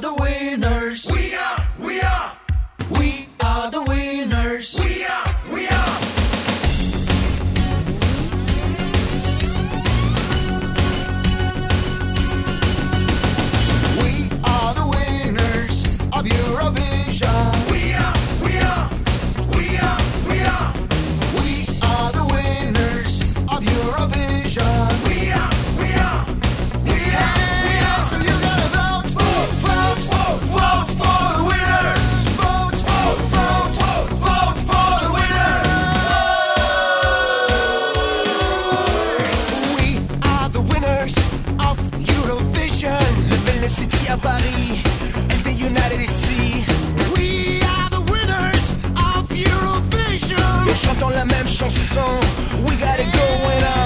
the winner. chantant la même chanson. We gotta go when uh, I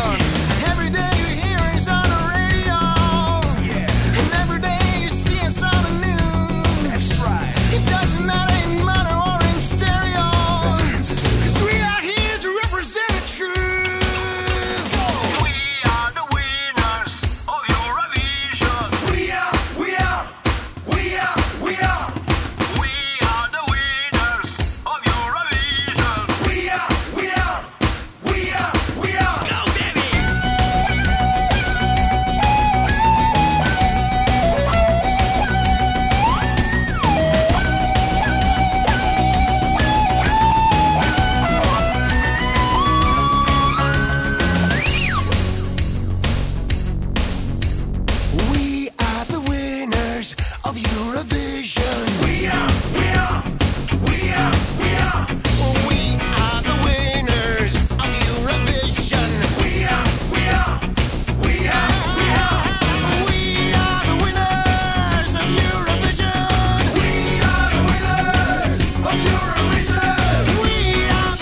of Eurovision. We are, we are, we are, we are. We are the winners of Eurovision. We are, we are, we are, we are. The winners of Eurovision. We are the winners of Eurovision.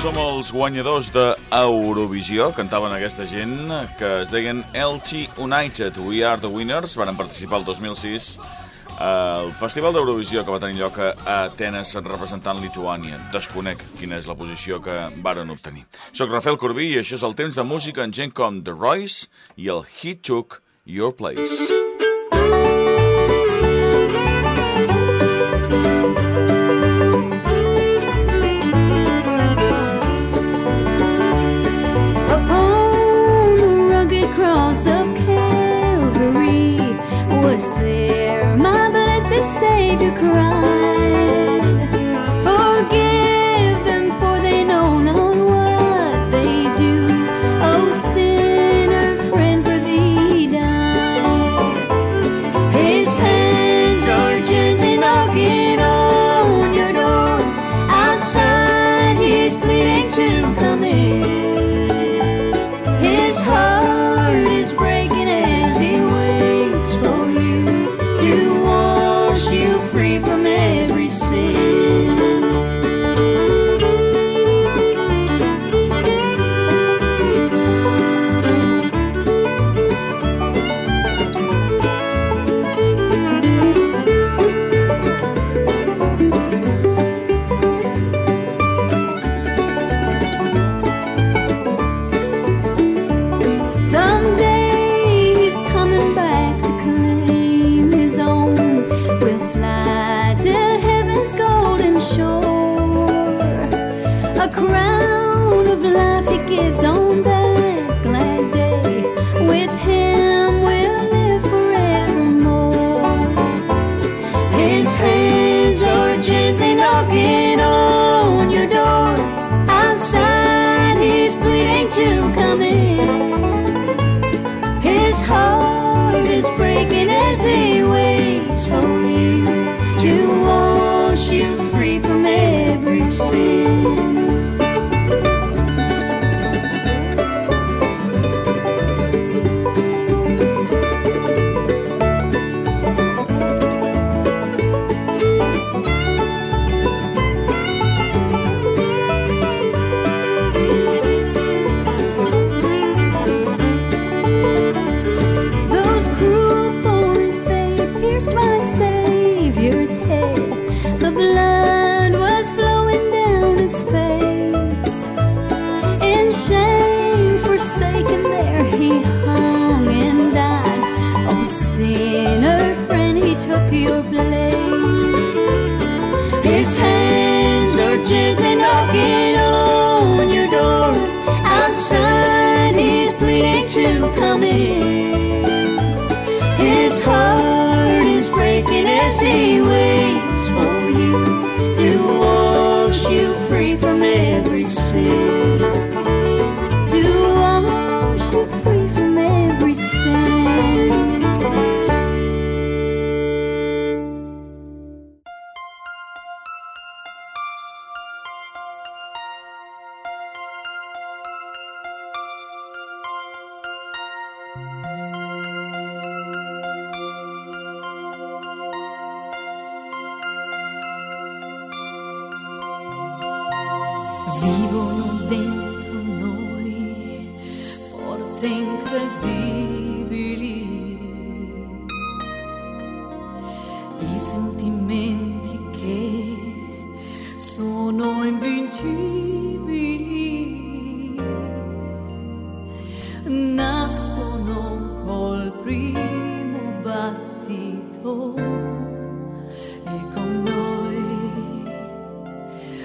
Som els guanyadors de Eurovisió, cantaven aquesta gent, que es deien LT United, We Are The Winners, van participar el 2006 al Festival d'Eurovisió que va tenir lloc a Atenes representant Lituània. Desconec quina és la posició que varen obtenir. Soc Rafael Corbí i això és el temps de música en gent com The Royce i el He Took Your Place.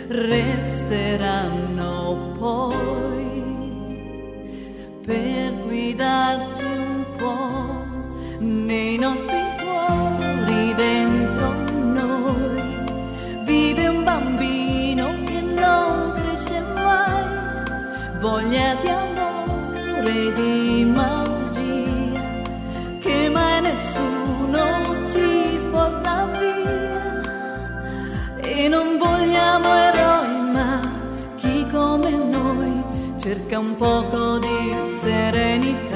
Resteranno poi. Per un poco di serenità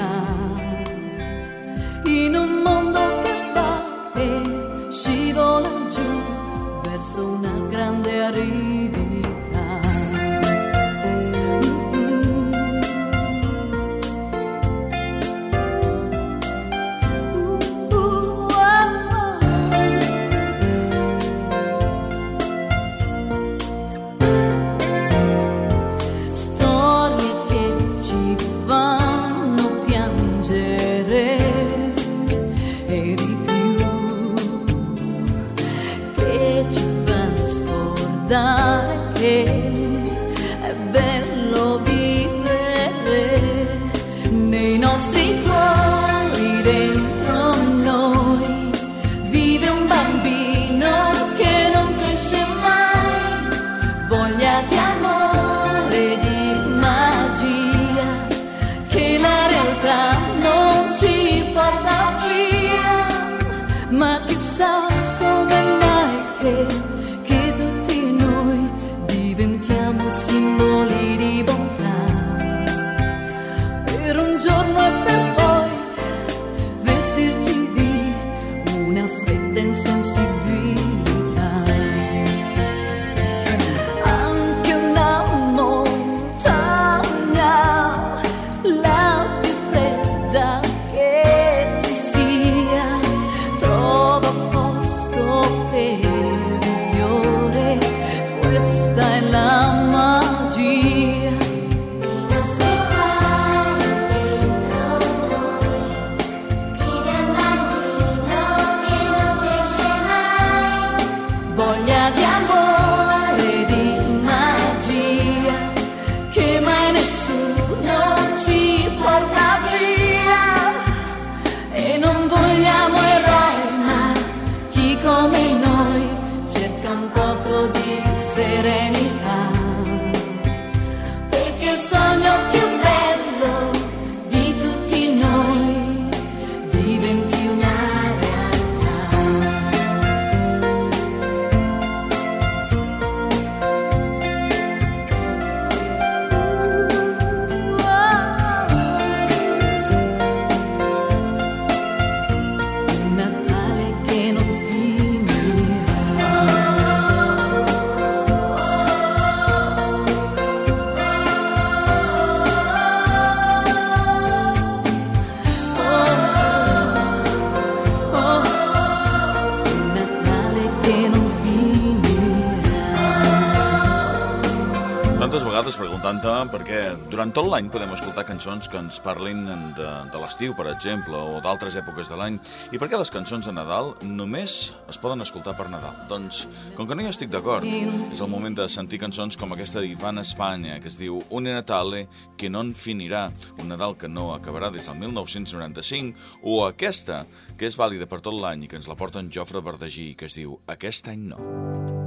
tot l'any podem escoltar cançons que ens parlin de, de l'estiu, per exemple, o d'altres èpoques de l'any. I per què les cançons de Nadal només es poden escoltar per Nadal? Doncs, com que no hi estic d'acord, és el moment de sentir cançons com aquesta d'Ivan Espanya, que es diu Un Natale que non finirà, un Nadal que no acabarà des del 1995, o aquesta, que és vàlida per tot l'any i que ens la porta en Jofre Verdagí, que es diu Aquest any no.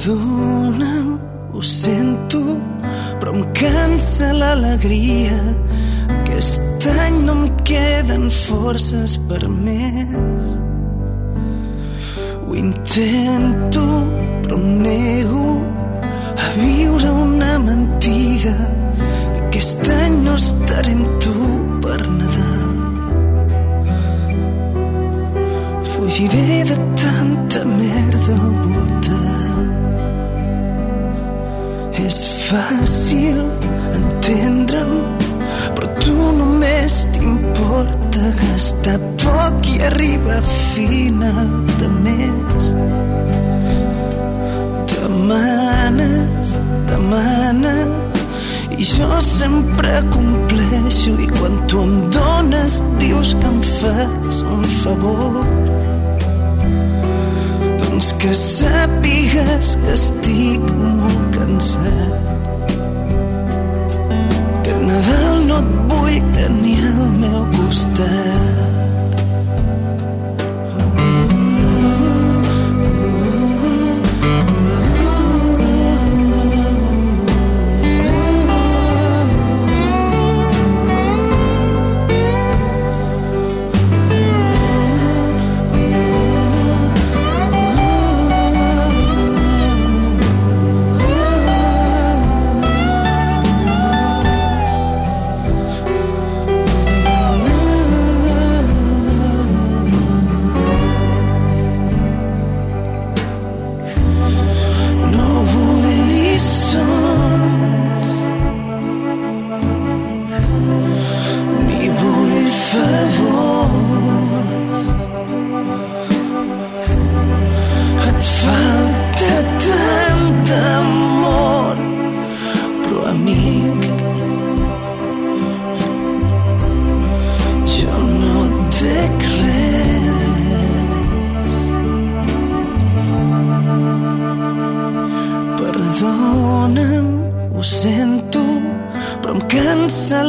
Perdona'm, ho sento, però em cansa l'alegria. Aquest any no em queden forces per més. Ho intento, però em nego a viure una mentida que aquest any no estaré amb tu per Nadal. Fugiré de tanta merda al voltant. Fàcil entendre'm, però tu només t'importa gastar poc i arribar a final de mes. Demanes, demanes, i jo sempre compleixo i quan tu em dones dius que em fas un favor. Doncs que sàpigues que estic molt cansat. Nadal no et vull tenir al meu costat.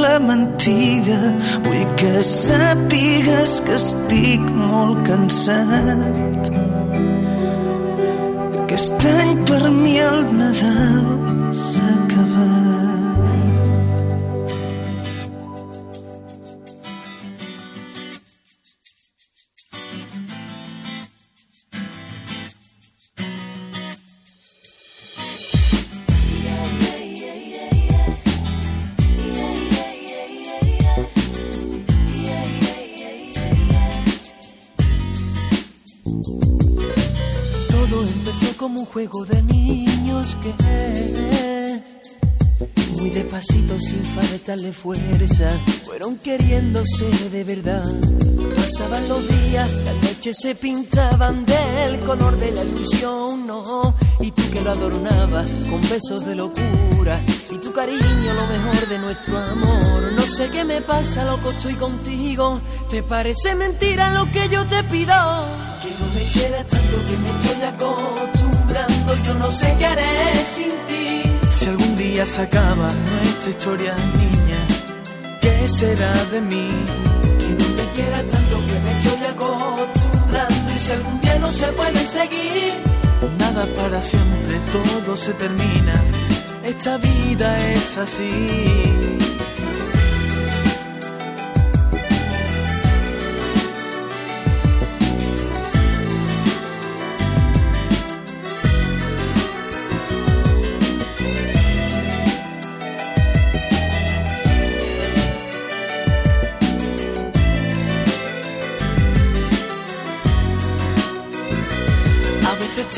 La mentida. Vull que sàpigues que estic molt cansat. Que aquest any per mi el Nadal s'ha faltarle fuerza fueron queriéndose de verdad. Pasaban los días, las noches se pintaban del color de la ilusión, no. Y tú que lo adornabas con besos de locura y tu cariño lo mejor de nuestro amor. No sé qué me pasa, loco, estoy contigo. Te parece mentira lo que yo te pido. Que no me quieras tanto que me estoy acostumbrando. Yo no sé qué haré sin ti. Si algún día se acaba nuestra historia, niña, ¿qué será de mí? Que no me quieras tanto que me estoy acostumbrando. Y si algún día no se pueden seguir, Nada para siempre, todo se termina. Esta vida es así.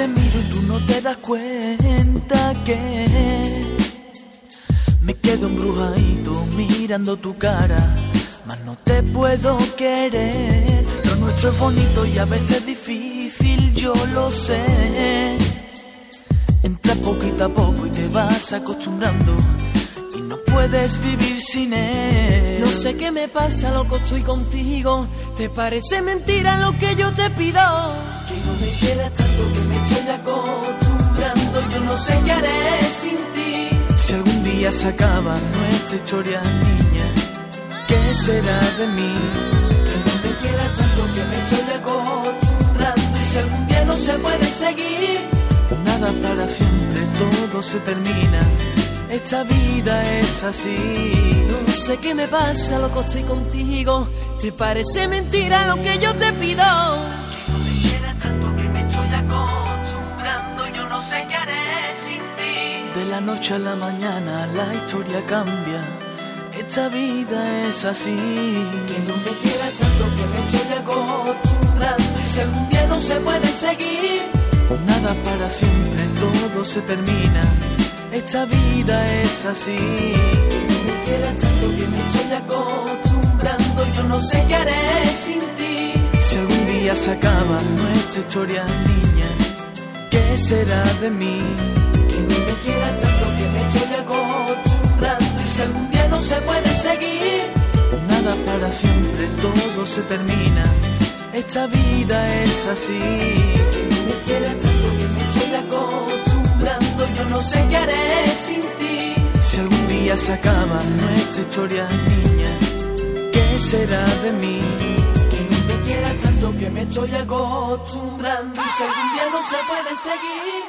Te miro y tú no te das cuenta que me quedo embrujadito mirando tu cara. mas no te puedo querer. Lo nuestro es bonito y a veces difícil, yo lo sé. Entra poquito a poco y te vas acostumbrando y no puedes vivir sin él. No sé qué me pasa, loco, estoy contigo. ¿Te parece mentira lo que yo te pido? Que no me quieras tanto que me estoy acostumbrando. Yo no sé qué haré sin ti. Si algún día se acaba nuestra historia, niña, ¿qué será de mí? Que no me quieras tanto que me estoy acostumbrando. Y si algún día no se puede seguir, nada para siempre, todo se termina. Esta vida es así. No sé qué me pasa, loco, estoy contigo. ¿Te parece mentira lo que yo te pido? De la noche a la mañana la historia cambia. Esta vida es así. Que no me quieras tanto que me estoy acostumbrando. Y si algún día no se puede seguir, nada para siempre, todo se termina. Esta vida es así. Que no me quieras tanto que me estoy acostumbrando. Yo no sé qué haré sin ti. Si algún día se acaba nuestra historia, niña, ¿qué será de mí? Que no me Y si algún día no se puede seguir, nada para siempre, todo se termina. Esta vida es así. Que no me quieras tanto que me estoy acostumbrando. Yo no sé qué haré sin ti. Si algún día se acaba nuestra historia, niña, ¿qué será de mí? Que no me quieras tanto que me estoy acostumbrando. Y si algún día no se puede seguir.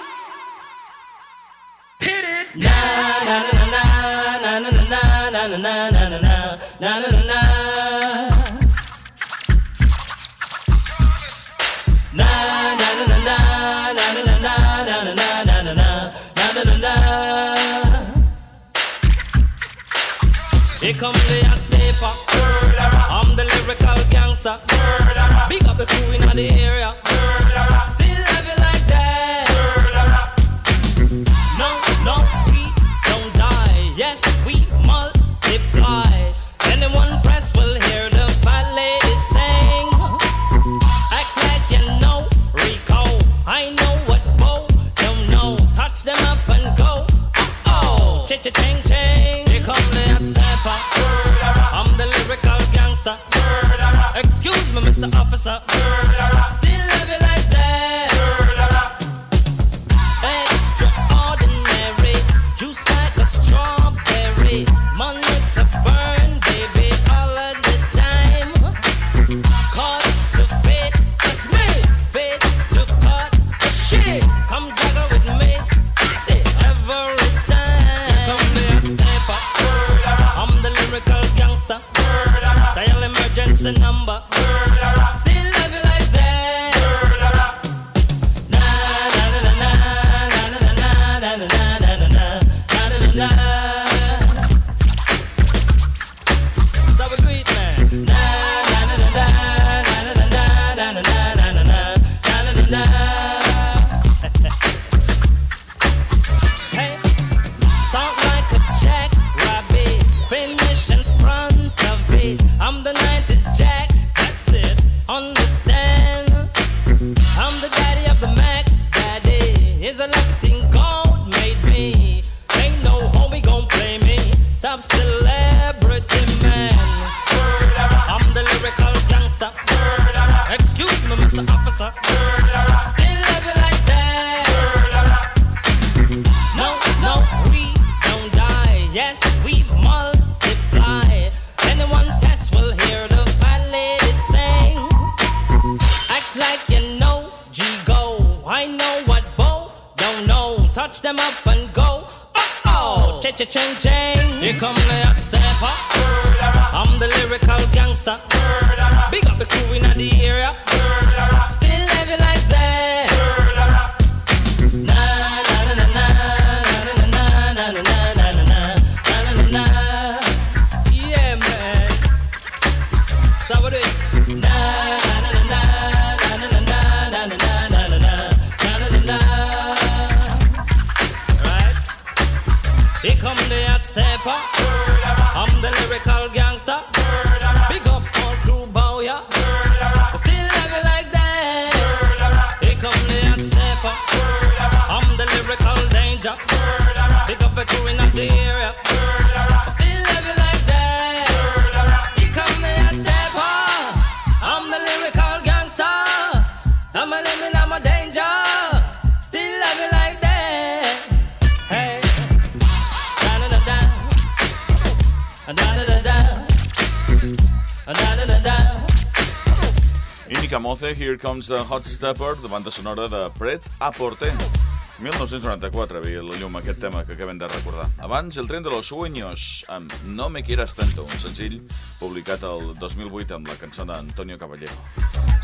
Here come the hot stepper. I'm the lyrical gangster. Big up the crew in the area. Still it like that. No, no, up. Them up and go. Oh, oh, cha cha ching ching. Here come the hot stepper. I'm the lyrical gangster. Big up the crew in the area. Still it like drop. Big up a crew in the area. Still love you like that. You call me a stepper. I'm the lyrical gangster. I'm a limit, I'm a danger. Still love you like that. Hey. Da da da da. Da da da da. Da da da Moce, Here Comes the Hot Stepper, de banda sonora de Pret a Porter. 1994 havia la llum aquest tema que acabem de recordar. Abans, El tren de los sueños, amb No me quieras tanto, un senzill publicat el 2008 amb la cançó d'Antonio Caballero.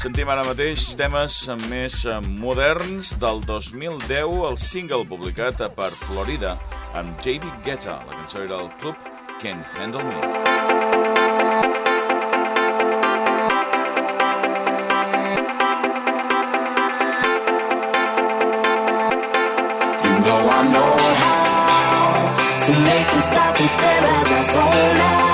Sentim ara mateix temes més eh, moderns del 2010, el single publicat per Florida amb David Guetta. La cançó era el Club Can Handle Me. y te vas a sola.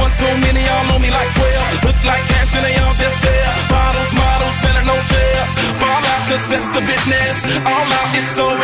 One too many, y'all know me like 12. Look like cash and they all just there. Bottles, models, selling no shares. Ball out, cause that's the business. All out, it's so.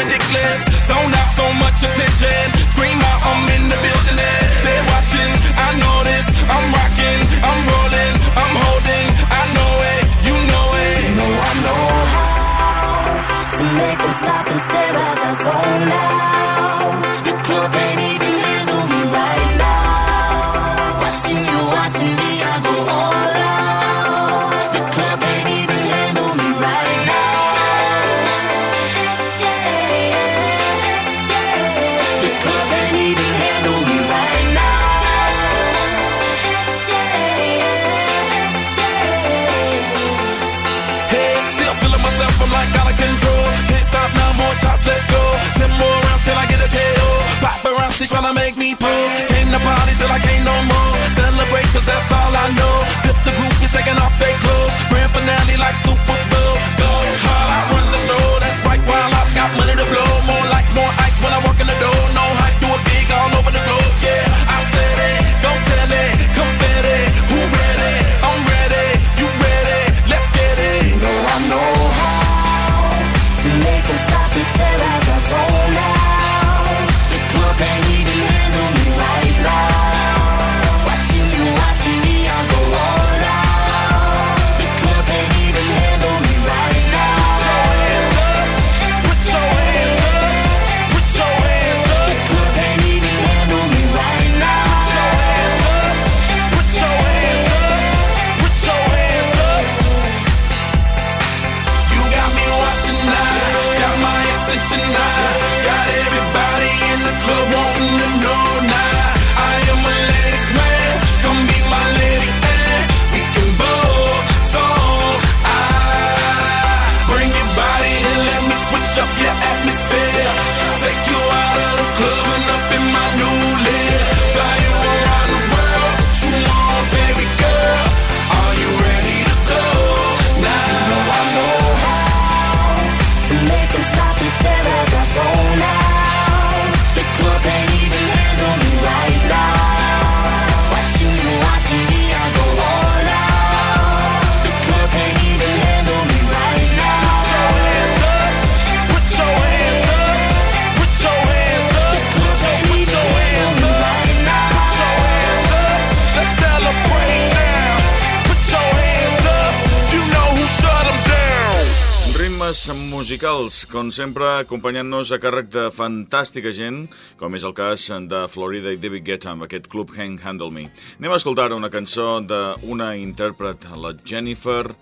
musicals, com sempre acompanyant-nos a càrrec de fantàstica gent, com és el cas de Florida i David Guetta amb aquest club Hang Handle Me. Anem a escoltar una cançó d'una intèrpret, la Jennifer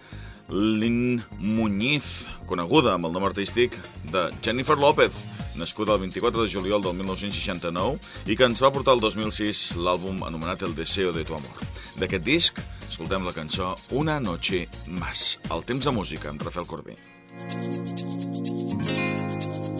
Lynn Muñiz, coneguda amb el nom artístic de Jennifer López, nascuda el 24 de juliol del 1969 i que ens va portar el 2006 l'àlbum anomenat El Deseo de tu Amor. D'aquest disc, escoltem la cançó Una noche más, al temps de música, amb Rafael Corbí. Thank you.